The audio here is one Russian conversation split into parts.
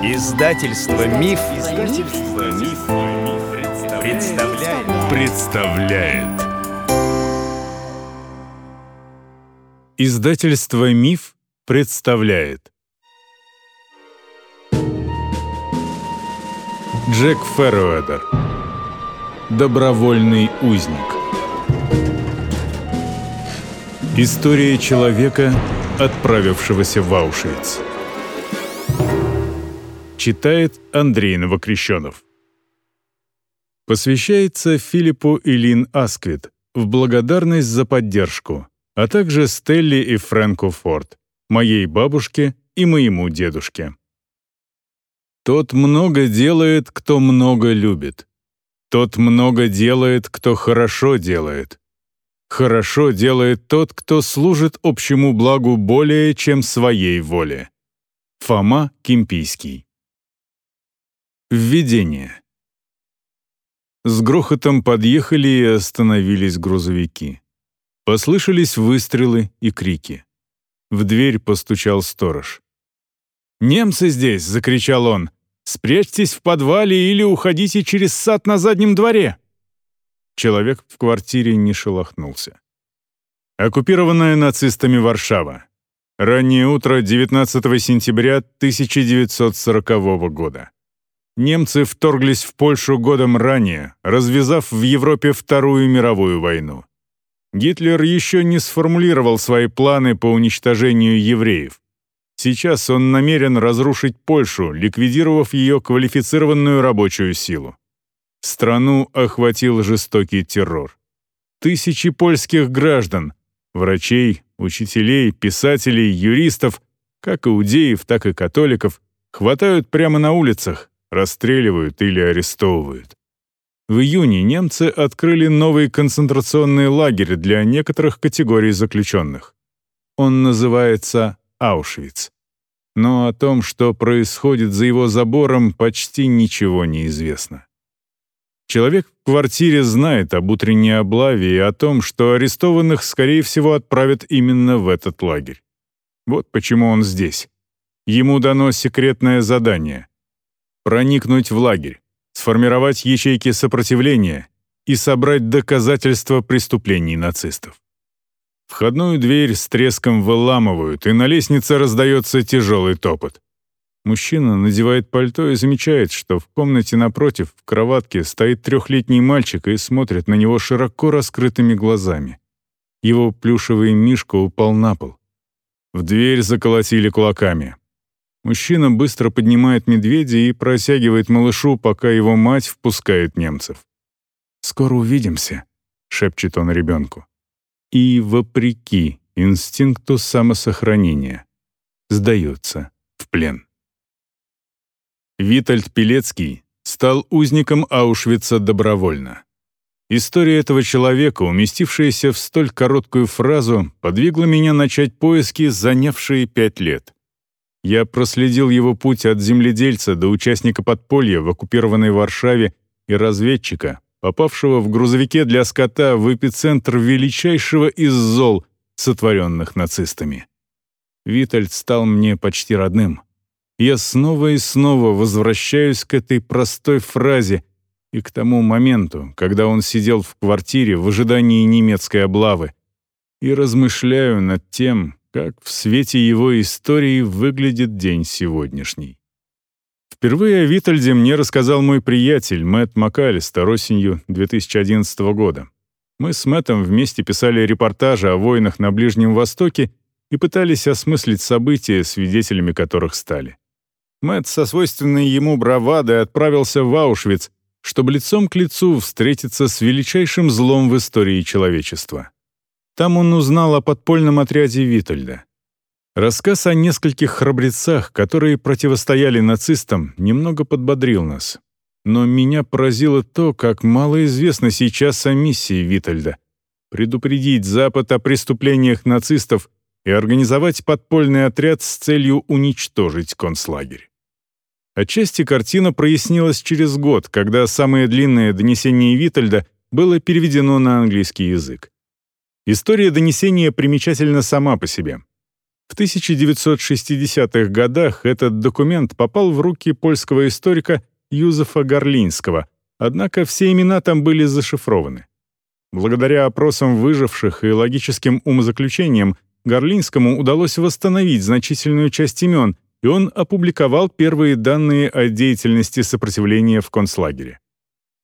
Издательство Миф, Издательство Миф, представляет. представляет. Издательство Миф представляет. Джек Ферруэдер. Добровольный узник. История человека, отправившегося в Аушвиц. Читает Андрей Новокрещенов. Посвящается Филиппу Илин Асквит в благодарность за поддержку, а также Стелли и Фрэнку Форд, моей бабушке и моему дедушке. Тот много делает, кто много любит. Тот много делает, кто хорошо делает. Хорошо делает тот, кто служит общему благу более, чем своей воле. Фома Кимпийский Введение. С грохотом подъехали и остановились грузовики. Послышались выстрелы и крики. В дверь постучал сторож. «Немцы здесь!» — закричал он. «Спрячьтесь в подвале или уходите через сад на заднем дворе!» Человек в квартире не шелохнулся. Оккупированная нацистами Варшава. Раннее утро 19 сентября 1940 года немцы вторглись в Польшу годом ранее, развязав в Европе Вторую мировую войну. Гитлер еще не сформулировал свои планы по уничтожению евреев. Сейчас он намерен разрушить Польшу, ликвидировав ее квалифицированную рабочую силу. Страну охватил жестокий террор. Тысячи польских граждан, врачей, учителей, писателей, юристов, как иудеев, так и католиков, хватают прямо на улицах, расстреливают или арестовывают. В июне немцы открыли новый концентрационный лагерь для некоторых категорий заключенных. Он называется Аушвиц. Но о том, что происходит за его забором, почти ничего не известно. Человек в квартире знает об утренней облаве и о том, что арестованных, скорее всего, отправят именно в этот лагерь. Вот почему он здесь. Ему дано секретное задание проникнуть в лагерь, сформировать ячейки сопротивления и собрать доказательства преступлений нацистов. Входную дверь с треском выламывают, и на лестнице раздается тяжелый топот. Мужчина надевает пальто и замечает, что в комнате напротив, в кроватке, стоит трехлетний мальчик и смотрит на него широко раскрытыми глазами. Его плюшевый мишка упал на пол. В дверь заколотили кулаками. Мужчина быстро поднимает медведя и протягивает малышу, пока его мать впускает немцев. «Скоро увидимся», — шепчет он ребенку. И, вопреки инстинкту самосохранения, сдается в плен. Витальд Пелецкий стал узником Аушвица добровольно. История этого человека, уместившаяся в столь короткую фразу, подвигла меня начать поиски, занявшие пять лет. Я проследил его путь от земледельца до участника подполья в оккупированной Варшаве и разведчика, попавшего в грузовике для скота в эпицентр величайшего из зол, сотворенных нацистами. Витальд стал мне почти родным. Я снова и снова возвращаюсь к этой простой фразе и к тому моменту, когда он сидел в квартире в ожидании немецкой облавы, и размышляю над тем, как в свете его истории выглядит день сегодняшний. Впервые о Витальде мне рассказал мой приятель Мэтт МакАлистер осенью 2011 года. Мы с Мэттом вместе писали репортажи о войнах на Ближнем Востоке и пытались осмыслить события, свидетелями которых стали. Мэтт со свойственной ему бравадой отправился в Аушвиц, чтобы лицом к лицу встретиться с величайшим злом в истории человечества. Там он узнал о подпольном отряде Витальда. Рассказ о нескольких храбрецах, которые противостояли нацистам, немного подбодрил нас. Но меня поразило то, как мало известно сейчас о миссии Витальда — предупредить Запад о преступлениях нацистов и организовать подпольный отряд с целью уничтожить концлагерь. Отчасти картина прояснилась через год, когда самое длинное донесение Витальда было переведено на английский язык. История донесения примечательна сама по себе. В 1960-х годах этот документ попал в руки польского историка Юзефа Горлинского, однако все имена там были зашифрованы. Благодаря опросам выживших и логическим умозаключениям Горлинскому удалось восстановить значительную часть имен, и он опубликовал первые данные о деятельности сопротивления в концлагере.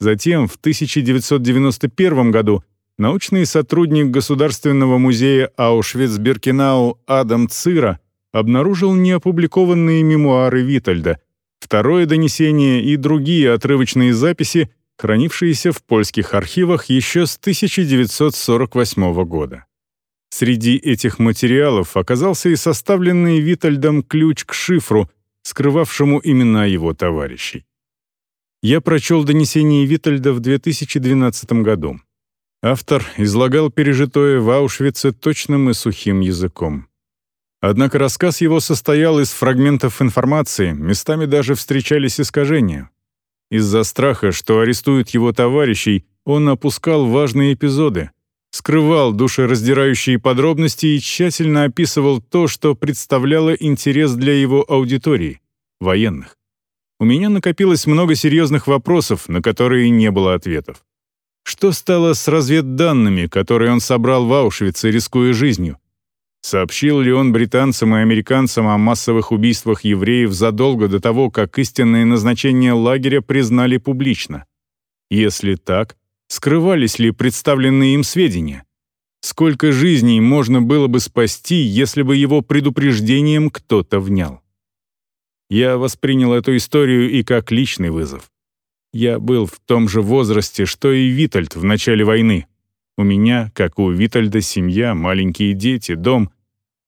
Затем, в 1991 году, научный сотрудник Государственного музея Аушвиц-Биркенау Адам Цира обнаружил неопубликованные мемуары Витальда, второе донесение и другие отрывочные записи, хранившиеся в польских архивах еще с 1948 года. Среди этих материалов оказался и составленный Витальдом ключ к шифру, скрывавшему имена его товарищей. Я прочел донесение Витальда в 2012 году. Автор излагал пережитое в Аушвице точным и сухим языком. Однако рассказ его состоял из фрагментов информации, местами даже встречались искажения. Из-за страха, что арестуют его товарищей, он опускал важные эпизоды, скрывал душераздирающие подробности и тщательно описывал то, что представляло интерес для его аудитории — военных. У меня накопилось много серьезных вопросов, на которые не было ответов. Что стало с разведданными, которые он собрал в Аушвице, рискуя жизнью? Сообщил ли он британцам и американцам о массовых убийствах евреев задолго до того, как истинное назначение лагеря признали публично? Если так, Скрывались ли представленные им сведения? Сколько жизней можно было бы спасти, если бы его предупреждением кто-то внял? Я воспринял эту историю и как личный вызов. Я был в том же возрасте, что и Витальд в начале войны. У меня, как у Витальда, семья, маленькие дети, дом.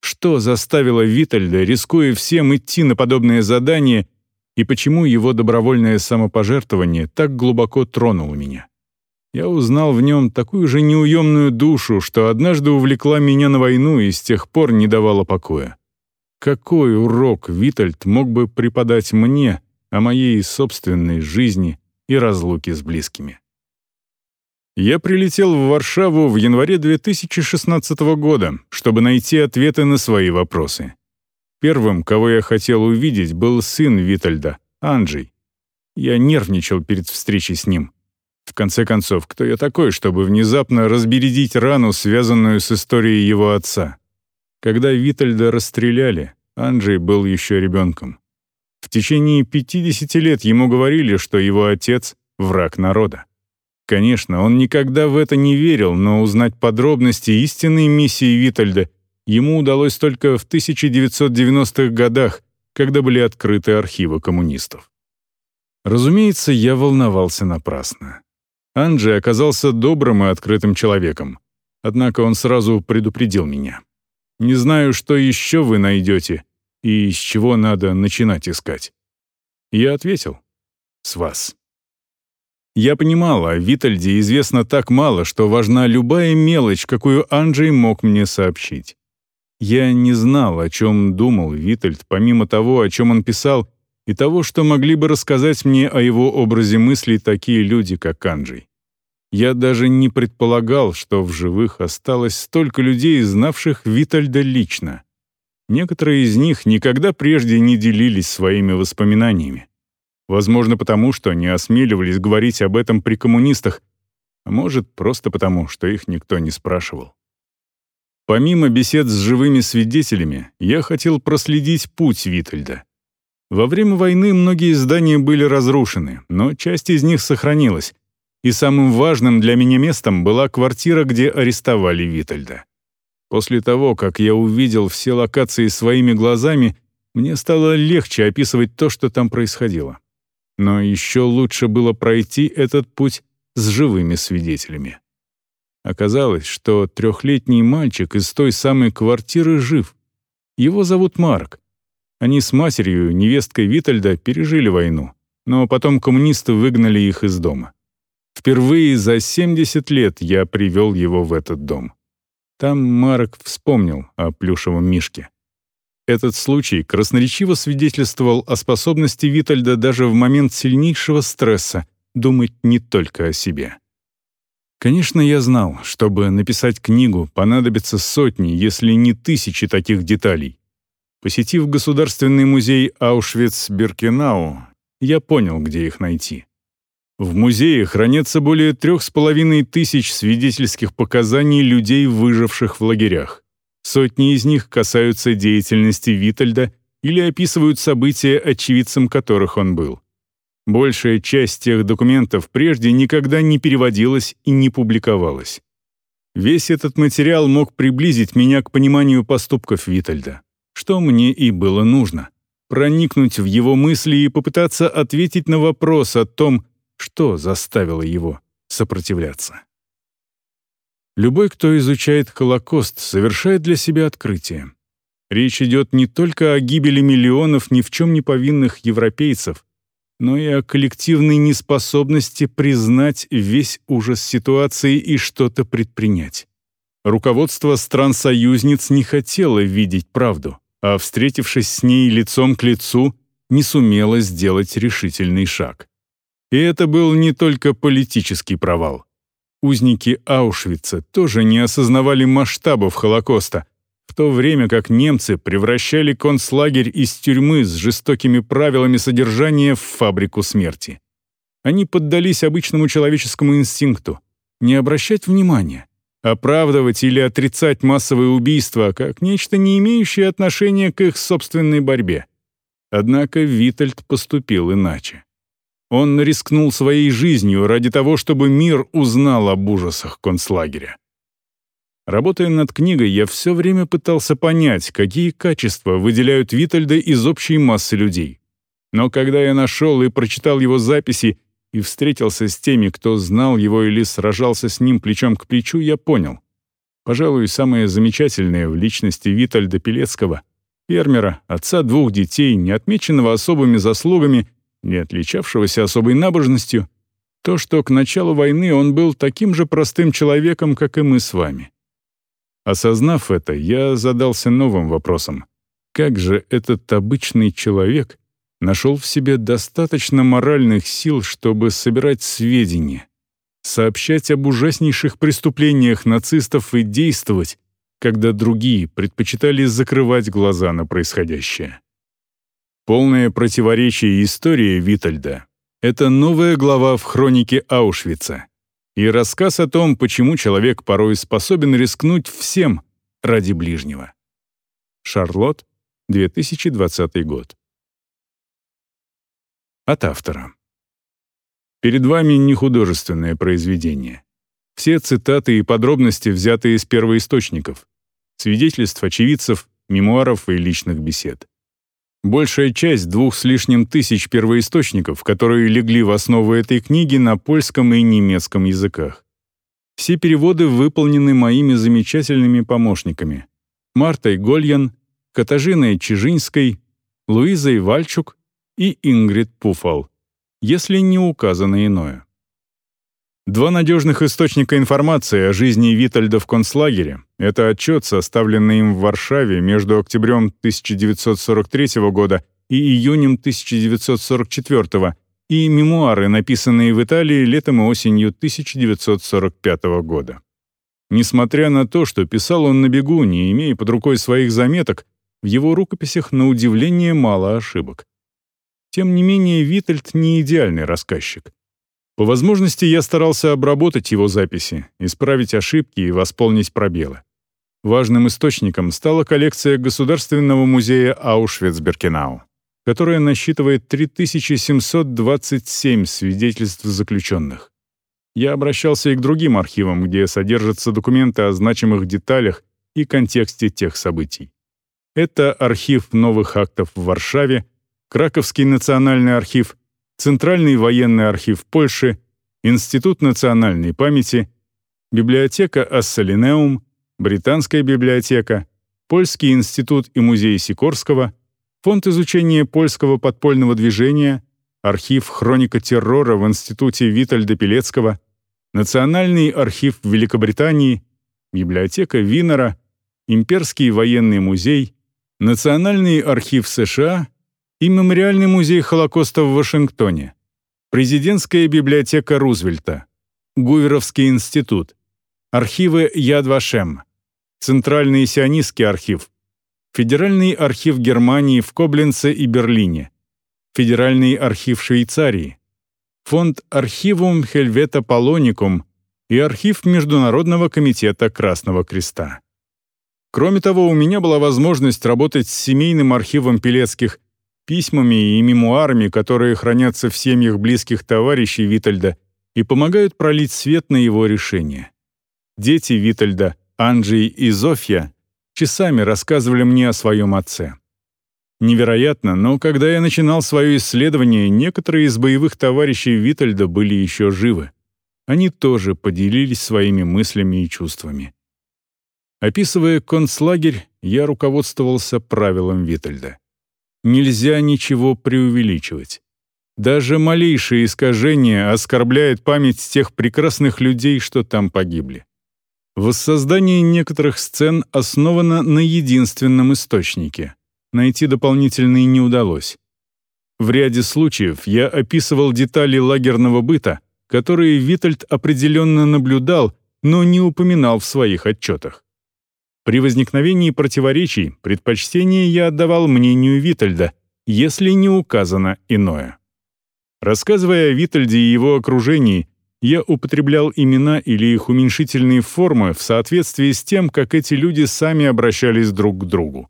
Что заставило Витальда, рискуя всем, идти на подобное задание, и почему его добровольное самопожертвование так глубоко тронуло меня? я узнал в нем такую же неуемную душу, что однажды увлекла меня на войну и с тех пор не давала покоя. Какой урок Витальд мог бы преподать мне о моей собственной жизни и разлуке с близкими? Я прилетел в Варшаву в январе 2016 года, чтобы найти ответы на свои вопросы. Первым, кого я хотел увидеть, был сын Витальда, Анджей. Я нервничал перед встречей с ним. В конце концов, кто я такой, чтобы внезапно разбередить рану, связанную с историей его отца? Когда Витальда расстреляли, Анджей был еще ребенком. В течение 50 лет ему говорили, что его отец — враг народа. Конечно, он никогда в это не верил, но узнать подробности истинной миссии Витальда ему удалось только в 1990-х годах, когда были открыты архивы коммунистов. Разумеется, я волновался напрасно. Анджи оказался добрым и открытым человеком. Однако он сразу предупредил меня. «Не знаю, что еще вы найдете и с чего надо начинать искать». Я ответил. «С вас». Я понимал, о Витальде известно так мало, что важна любая мелочь, какую Анджей мог мне сообщить. Я не знал, о чем думал Витальд, помимо того, о чем он писал, и того, что могли бы рассказать мне о его образе мыслей такие люди, как Анджей. Я даже не предполагал, что в живых осталось столько людей, знавших Витальда лично. Некоторые из них никогда прежде не делились своими воспоминаниями. Возможно, потому что не осмеливались говорить об этом при коммунистах, а может, просто потому, что их никто не спрашивал. Помимо бесед с живыми свидетелями, я хотел проследить путь Витальда. Во время войны многие здания были разрушены, но часть из них сохранилась, и самым важным для меня местом была квартира, где арестовали Витальда. После того, как я увидел все локации своими глазами, мне стало легче описывать то, что там происходило. Но еще лучше было пройти этот путь с живыми свидетелями. Оказалось, что трехлетний мальчик из той самой квартиры жив. Его зовут Марк. Они с матерью, невесткой Витальда, пережили войну, но потом коммунисты выгнали их из дома. Впервые за 70 лет я привел его в этот дом. Там Марк вспомнил о плюшевом мишке. Этот случай красноречиво свидетельствовал о способности Витальда даже в момент сильнейшего стресса думать не только о себе. Конечно, я знал, чтобы написать книгу, понадобится сотни, если не тысячи таких деталей, Посетив Государственный музей Аушвиц-Биркенау, я понял, где их найти. В музее хранятся более трех с половиной тысяч свидетельских показаний людей, выживших в лагерях. Сотни из них касаются деятельности Витальда или описывают события, очевидцем которых он был. Большая часть тех документов прежде никогда не переводилась и не публиковалась. Весь этот материал мог приблизить меня к пониманию поступков Витальда, что мне и было нужно — проникнуть в его мысли и попытаться ответить на вопрос о том, что заставило его сопротивляться. Любой, кто изучает Холокост, совершает для себя открытие. Речь идет не только о гибели миллионов ни в чем не повинных европейцев, но и о коллективной неспособности признать весь ужас ситуации и что-то предпринять. Руководство стран-союзниц не хотело видеть правду, а, встретившись с ней лицом к лицу, не сумело сделать решительный шаг. И это был не только политический провал. Узники Аушвица тоже не осознавали масштабов Холокоста, в то время как немцы превращали концлагерь из тюрьмы с жестокими правилами содержания в фабрику смерти. Они поддались обычному человеческому инстинкту не обращать внимания, оправдывать или отрицать массовые убийства как нечто, не имеющее отношения к их собственной борьбе. Однако Витальд поступил иначе. Он рискнул своей жизнью ради того, чтобы мир узнал об ужасах концлагеря. Работая над книгой, я все время пытался понять, какие качества выделяют Витальда из общей массы людей. Но когда я нашел и прочитал его записи и встретился с теми, кто знал его или сражался с ним плечом к плечу, я понял. Пожалуй, самое замечательное в личности Витальда Пелецкого — фермера, отца двух детей, не отмеченного особыми заслугами, не отличавшегося особой набожностью, то, что к началу войны он был таким же простым человеком, как и мы с вами. Осознав это, я задался новым вопросом. Как же этот обычный человек нашел в себе достаточно моральных сил, чтобы собирать сведения, сообщать об ужаснейших преступлениях нацистов и действовать, когда другие предпочитали закрывать глаза на происходящее? Полное противоречие истории Витальда — это новая глава в хронике Аушвица, и рассказ о том, почему человек порой способен рискнуть всем ради ближнего. Шарлотт, 2020 год. От автора. Перед вами не художественное произведение. Все цитаты и подробности взяты из первоисточников, свидетельств очевидцев, мемуаров и личных бесед. Большая часть двух с лишним тысяч первоисточников, которые легли в основу этой книги на польском и немецком языках. Все переводы выполнены моими замечательными помощниками Мартой Гольян, Катажиной Чижинской, Луизой Вальчук и Ингрид Пуфал, если не указано иное. Два надежных источника информации о жизни Витальда в концлагере — это отчет, составленный им в Варшаве между октябрем 1943 года и июнем 1944 и мемуары, написанные в Италии летом и осенью 1945 года. Несмотря на то, что писал он на бегу, не имея под рукой своих заметок, в его рукописях на удивление мало ошибок. Тем не менее, Витальд не идеальный рассказчик. По возможности я старался обработать его записи, исправить ошибки и восполнить пробелы. Важным источником стала коллекция Государственного музея Аушвиц-Биркенау, которая насчитывает 3727 свидетельств заключенных. Я обращался и к другим архивам, где содержатся документы о значимых деталях и контексте тех событий. Это архив новых актов в Варшаве, Краковский национальный архив, Центральный военный архив Польши, Институт национальной памяти, библиотека Ассалинеум, Британская библиотека, Польский институт и музей Сикорского, Фонд изучения польского подпольного движения, архив «Хроника террора» в Институте Витальда Пелецкого, Национальный архив Великобритании, библиотека Винера, Имперский военный музей, Национальный архив США и Мемориальный музей Холокоста в Вашингтоне, Президентская библиотека Рузвельта, Гуверовский институт, архивы Яд Вашем, Центральный сионистский архив, Федеральный архив Германии в Кобленце и Берлине, Федеральный архив Швейцарии, фонд Архивум Хельвета Полоникум и архив Международного комитета Красного Креста. Кроме того, у меня была возможность работать с семейным архивом Пелецких, письмами и мемуарами, которые хранятся в семьях близких товарищей Витальда и помогают пролить свет на его решение. Дети Витальда, Анджей и Зофья, часами рассказывали мне о своем отце. Невероятно, но когда я начинал свое исследование, некоторые из боевых товарищей Витальда были еще живы. Они тоже поделились своими мыслями и чувствами. Описывая концлагерь, я руководствовался правилом Витальда. Нельзя ничего преувеличивать. Даже малейшее искажение оскорбляет память тех прекрасных людей, что там погибли. Воссоздание некоторых сцен основано на единственном источнике. Найти дополнительные не удалось. В ряде случаев я описывал детали лагерного быта, которые Витальд определенно наблюдал, но не упоминал в своих отчетах. При возникновении противоречий предпочтение я отдавал мнению Витальда, если не указано иное. Рассказывая о Витальде и его окружении, я употреблял имена или их уменьшительные формы в соответствии с тем, как эти люди сами обращались друг к другу.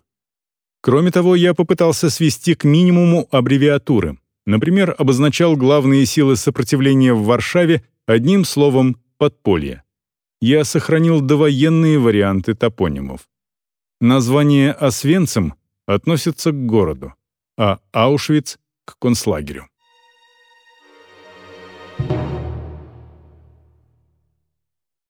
Кроме того, я попытался свести к минимуму аббревиатуры. Например, обозначал главные силы сопротивления в Варшаве одним словом «подполье» я сохранил довоенные варианты топонимов. Название Освенцим относится к городу, а Аушвиц — к концлагерю.